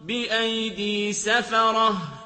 بِأَيْدِي سَفَرَةٍ